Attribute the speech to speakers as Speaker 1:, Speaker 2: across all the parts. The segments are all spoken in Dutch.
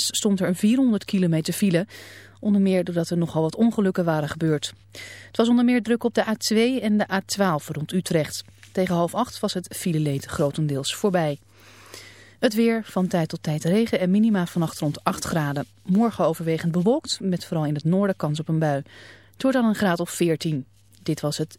Speaker 1: stond er een 400 kilometer file. Onder meer doordat er nogal wat ongelukken waren gebeurd. Het was onder meer druk op de A2 en de A12 rond Utrecht. Tegen half acht was het fileleed grotendeels voorbij. Het weer, van tijd tot tijd regen en minima vannacht rond 8 graden. Morgen overwegend bewolkt, met vooral in het noorden kans op een bui. Het wordt dan een graad of 14. Dit was het.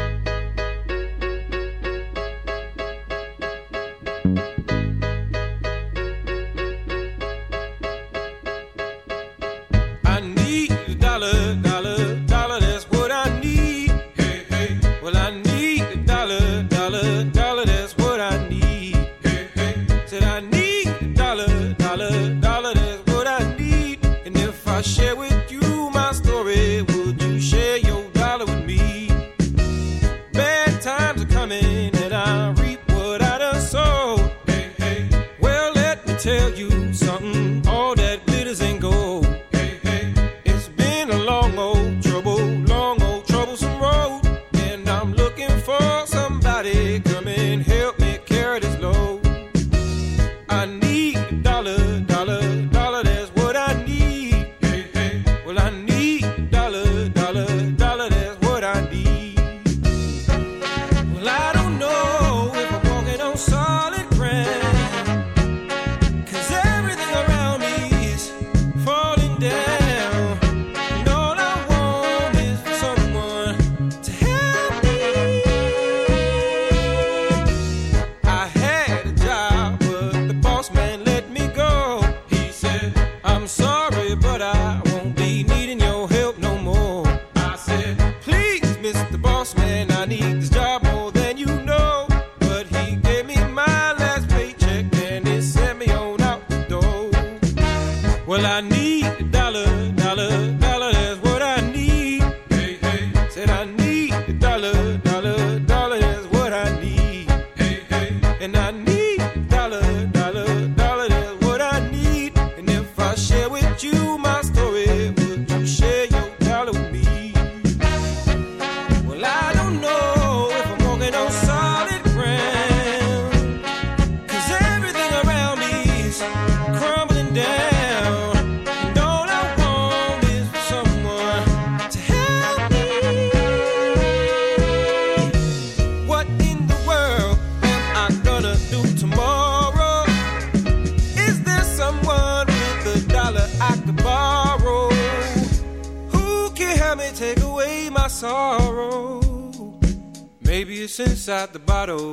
Speaker 2: out the bottle.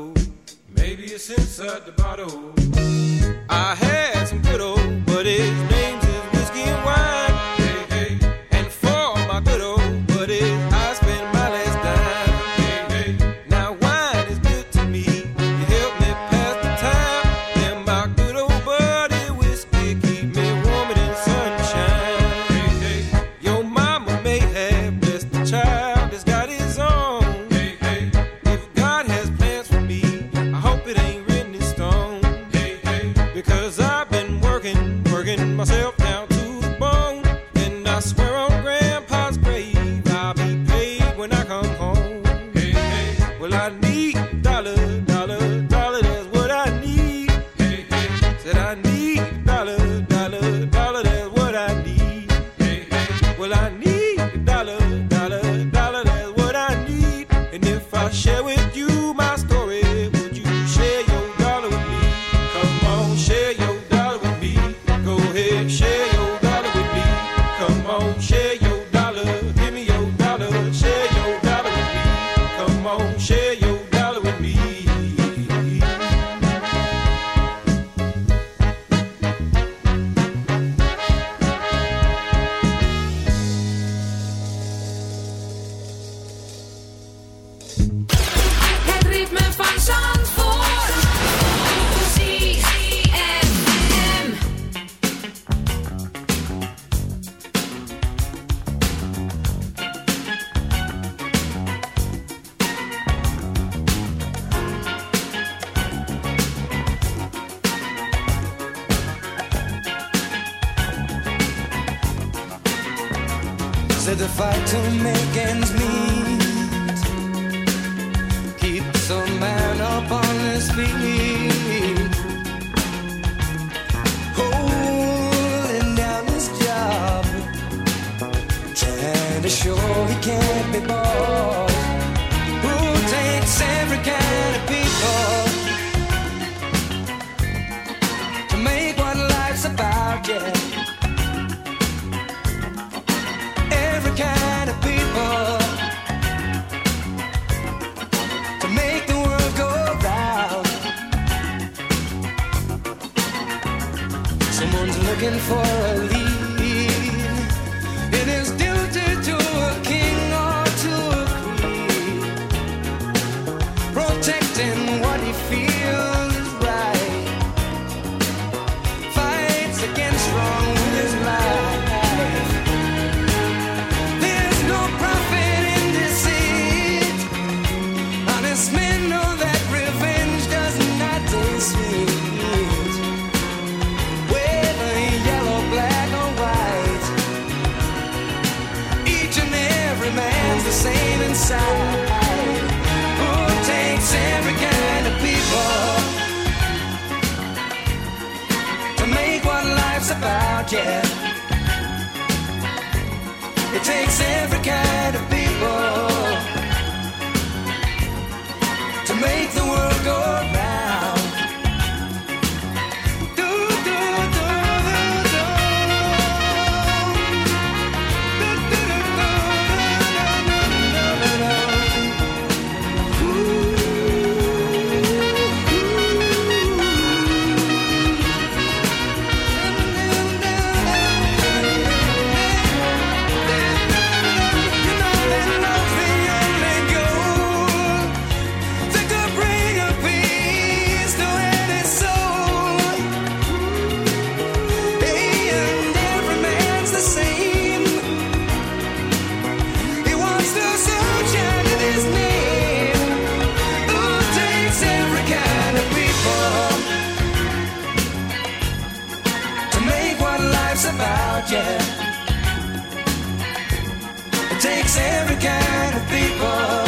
Speaker 2: because I
Speaker 3: looking for a that's about you. It takes every kind of people.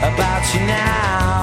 Speaker 4: about you now.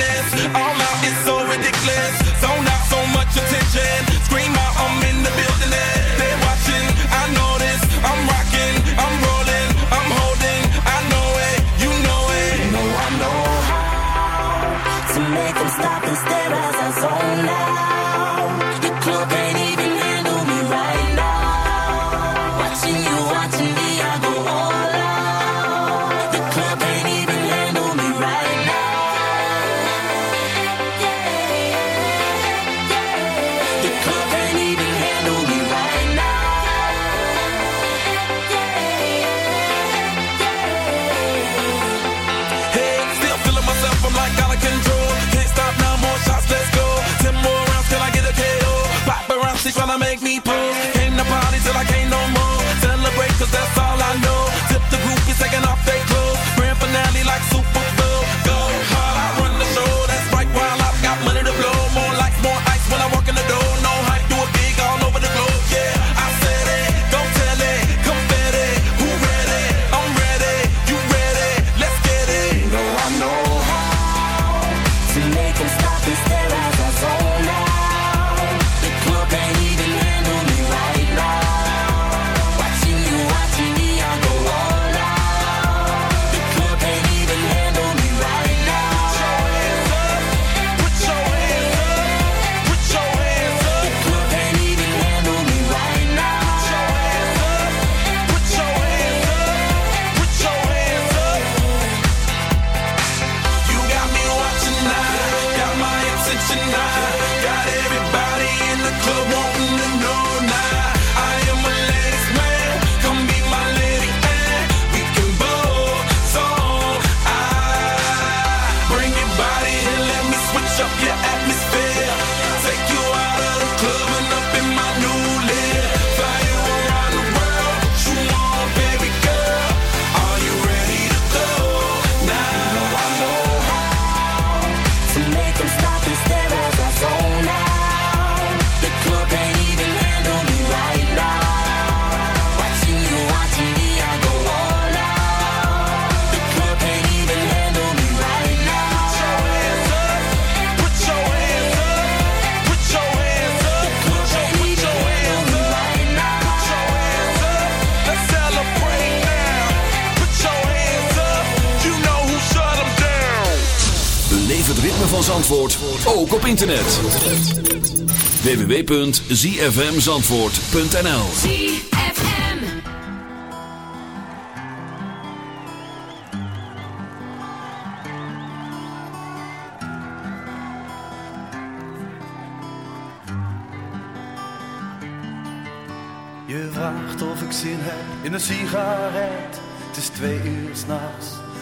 Speaker 2: business.
Speaker 5: make them stop and stare
Speaker 6: at Zandvoort ook op internet. www.zfmzandvoort.nl
Speaker 7: ZFM
Speaker 8: Je vraagt of ik zin heb in een sigaret. Het is twee uur s'nachts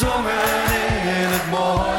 Speaker 8: gezongen in het
Speaker 9: bos.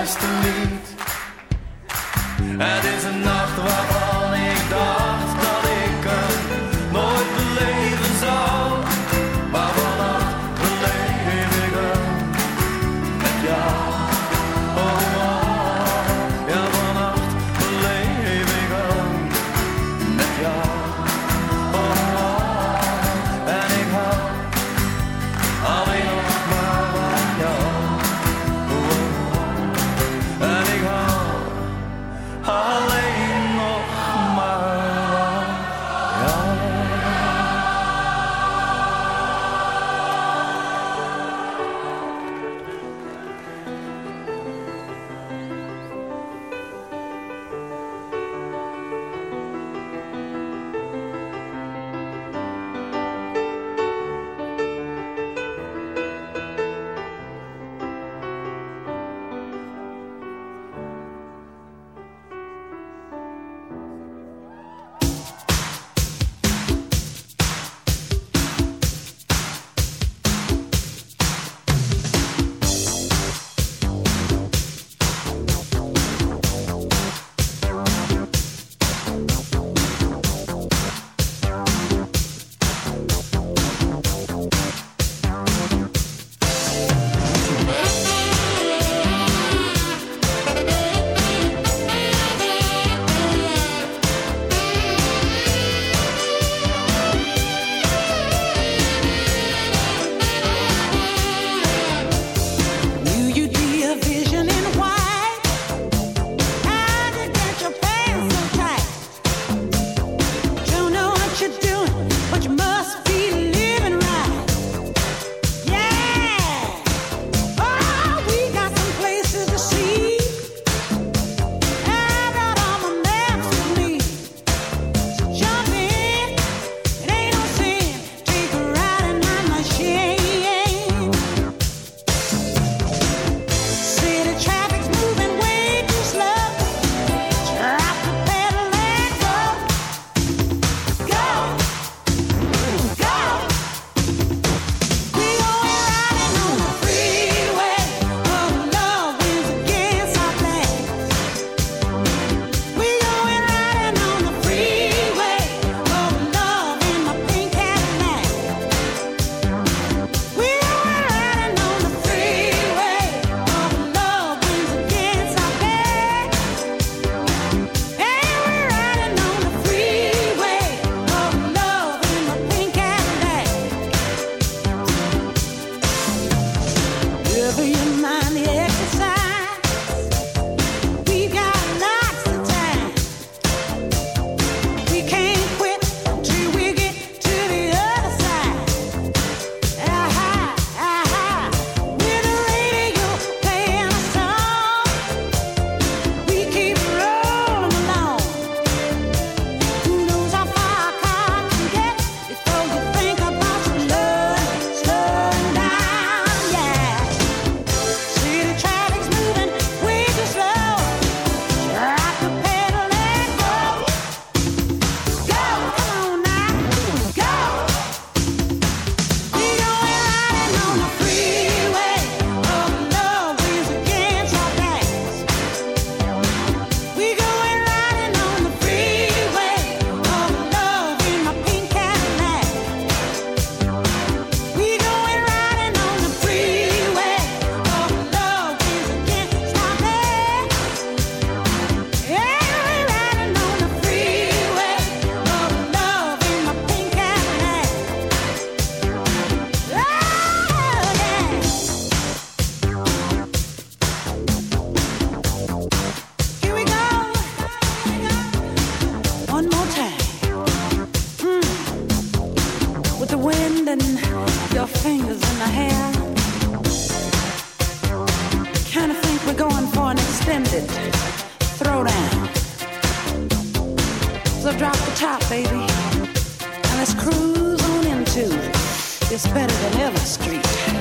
Speaker 9: your fingers in the hair. Kinda think we're going for an extended throwdown. So drop the top, baby, and let's cruise on into. It's better than ever, Street.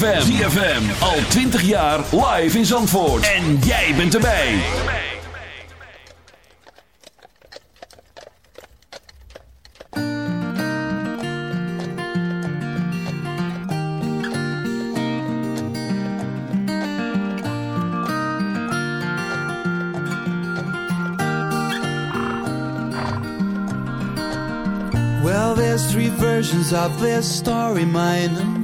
Speaker 10: ZFM. ZFM. Al 20 jaar live in Zandvoort. En jij bent erbij.
Speaker 11: Well, there's three versions of this story, mine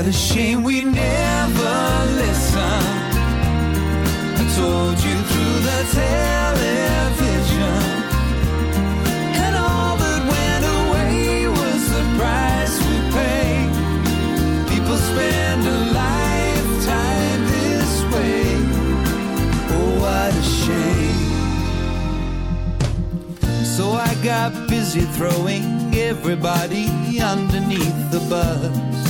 Speaker 11: What a shame we never listened. I told you through the television.
Speaker 3: And all that went away was the price we pay. People spend a lifetime this way. Oh, what a shame. So I got busy throwing everybody underneath the bus.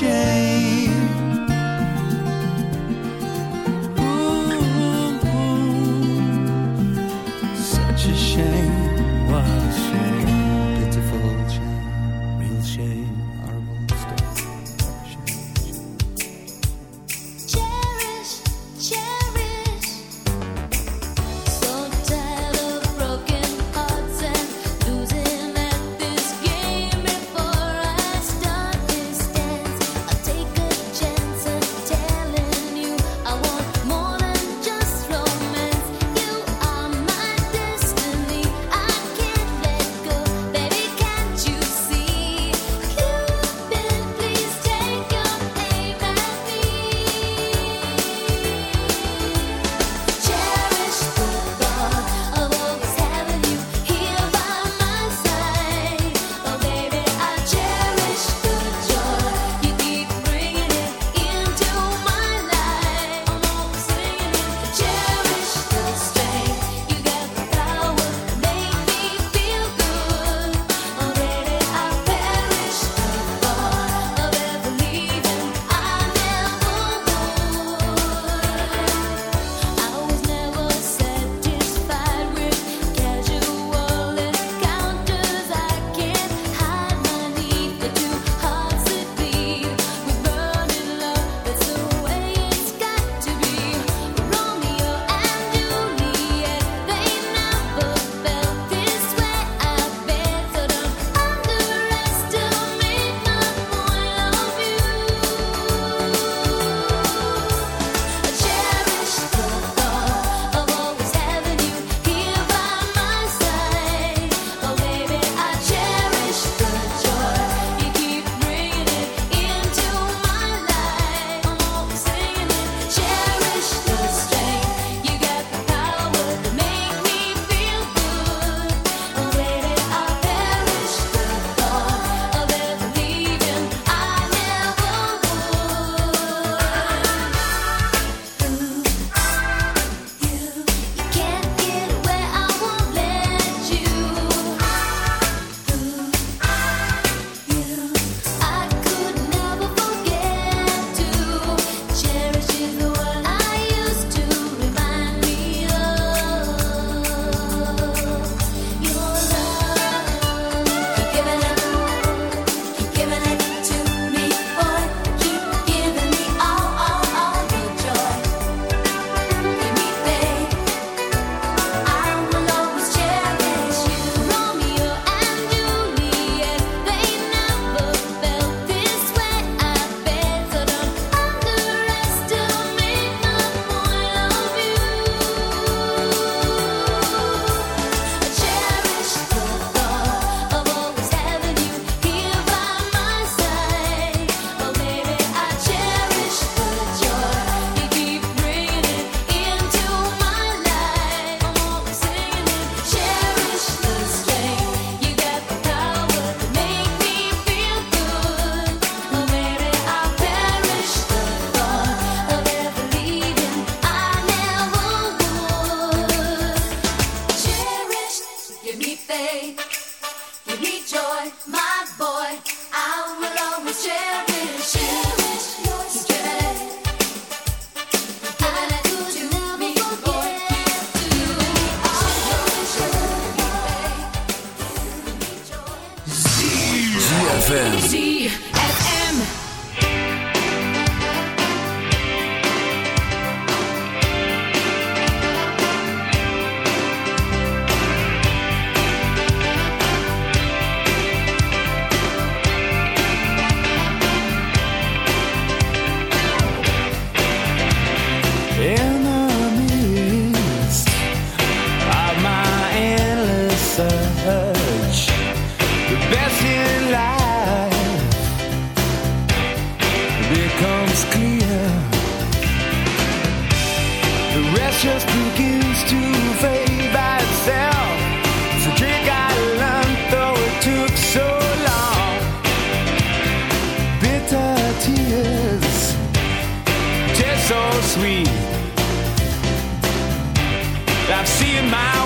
Speaker 3: change.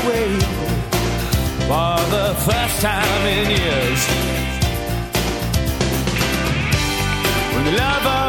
Speaker 3: Seen my way for the first time in years. When love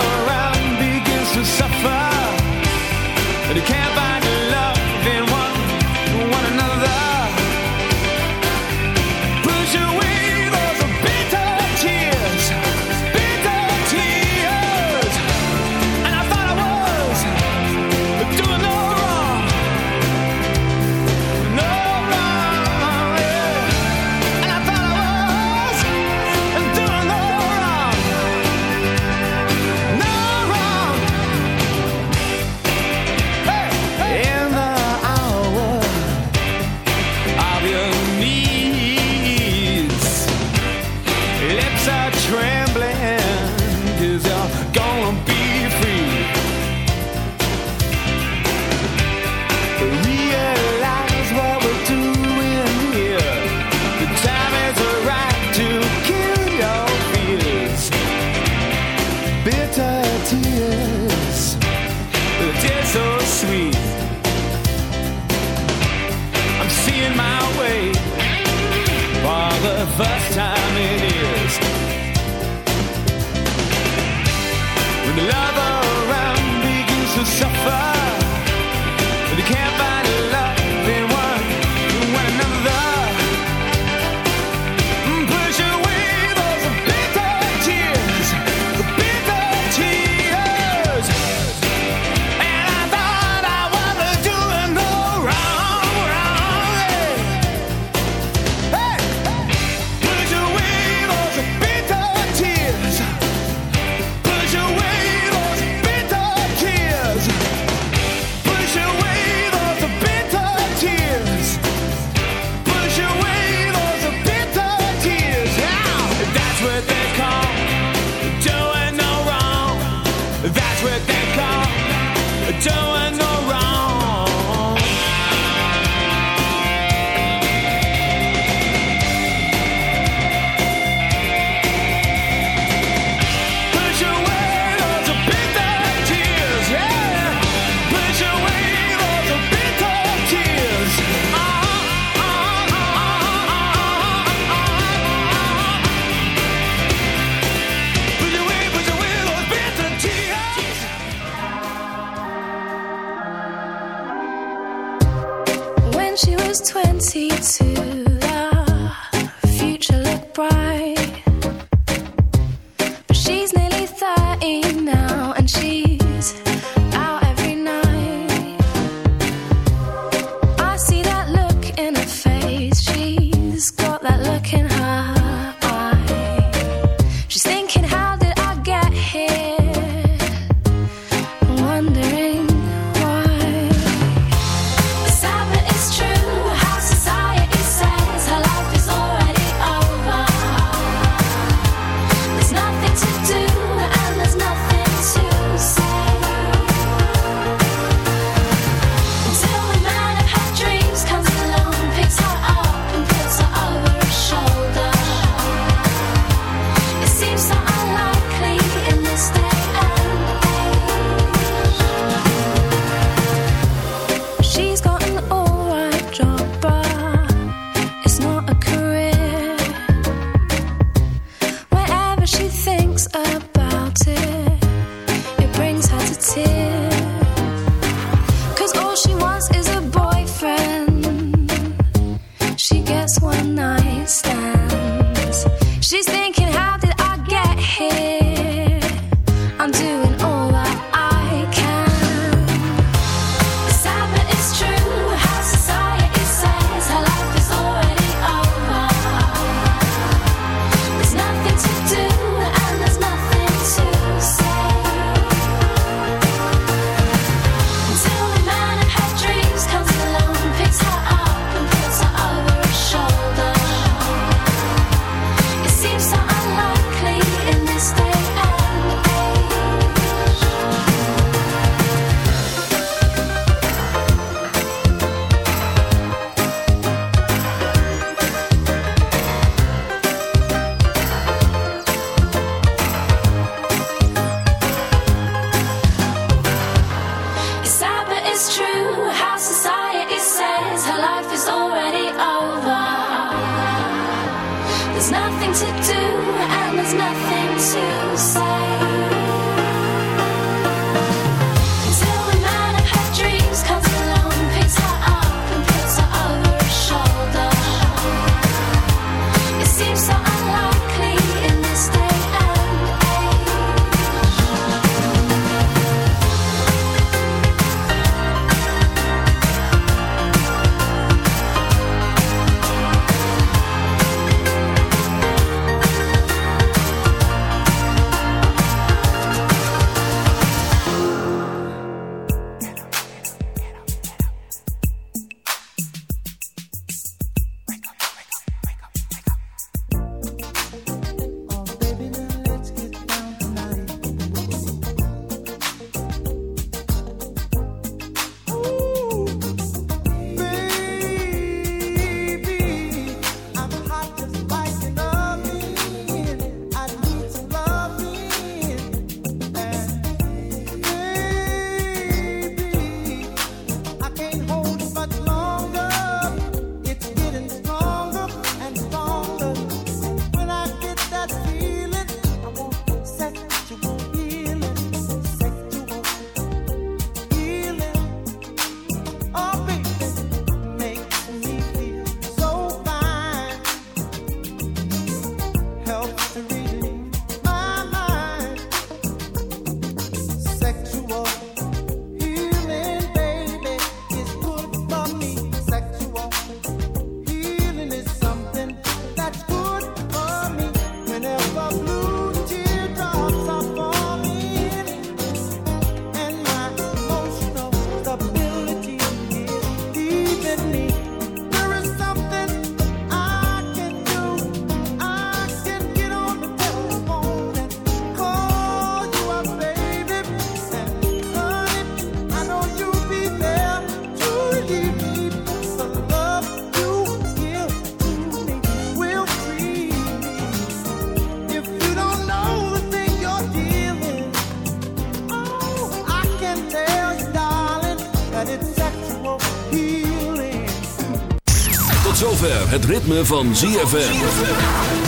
Speaker 10: Tot zover het ritme van ZFM.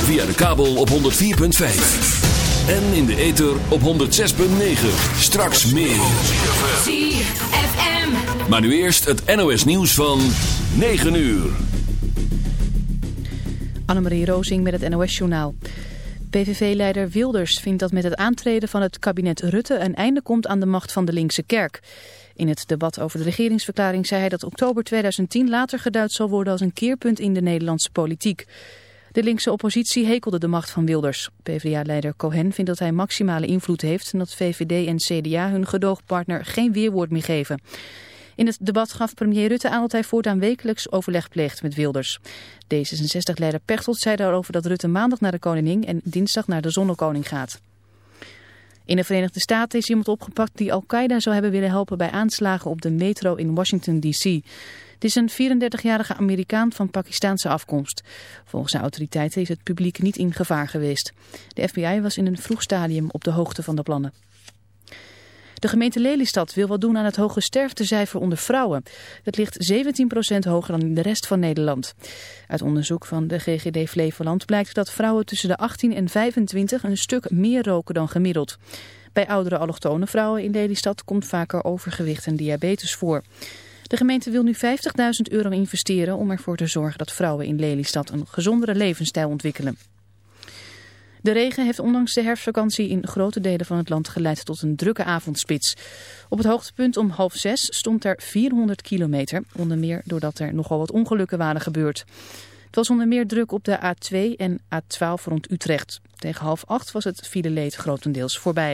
Speaker 10: Via de kabel op 104.5. En in de ether op 106.9. Straks meer.
Speaker 7: ZFM.
Speaker 10: Maar nu eerst het NOS nieuws van 9 uur.
Speaker 1: Annemarie Rozing met het NOS-journaal. PVV-leider Wilders vindt dat met het aantreden van het kabinet Rutte een einde komt aan de macht van de linkse kerk. In het debat over de regeringsverklaring zei hij dat oktober 2010 later geduid zal worden als een keerpunt in de Nederlandse politiek. De linkse oppositie hekelde de macht van Wilders. PvdA-leider Cohen vindt dat hij maximale invloed heeft en dat VVD en CDA hun gedoogpartner geen weerwoord meer geven. In het debat gaf premier Rutte aan dat hij voortaan wekelijks overleg pleegt met Wilders. D66-leider Pechtold zei daarover dat Rutte maandag naar de koningin en dinsdag naar de zonnekoning gaat. In de Verenigde Staten is iemand opgepakt die Al-Qaeda zou hebben willen helpen bij aanslagen op de metro in Washington D.C. Het is een 34-jarige Amerikaan van Pakistaanse afkomst. Volgens de autoriteiten is het publiek niet in gevaar geweest. De FBI was in een vroeg stadium op de hoogte van de plannen. De gemeente Lelystad wil wat doen aan het hoge sterftecijfer onder vrouwen. Het ligt 17% hoger dan in de rest van Nederland. Uit onderzoek van de GGD Flevoland blijkt dat vrouwen tussen de 18 en 25 een stuk meer roken dan gemiddeld. Bij oudere allochtone vrouwen in Lelystad komt vaker overgewicht en diabetes voor. De gemeente wil nu 50.000 euro investeren om ervoor te zorgen dat vrouwen in Lelystad een gezondere levensstijl ontwikkelen. De regen heeft ondanks de herfstvakantie in grote delen van het land geleid tot een drukke avondspits. Op het hoogtepunt om half zes stond er 400 kilometer, onder meer doordat er nogal wat ongelukken waren gebeurd. Het was onder meer druk op de A2 en A12 rond Utrecht. Tegen half acht was het fileleed grotendeels voorbij.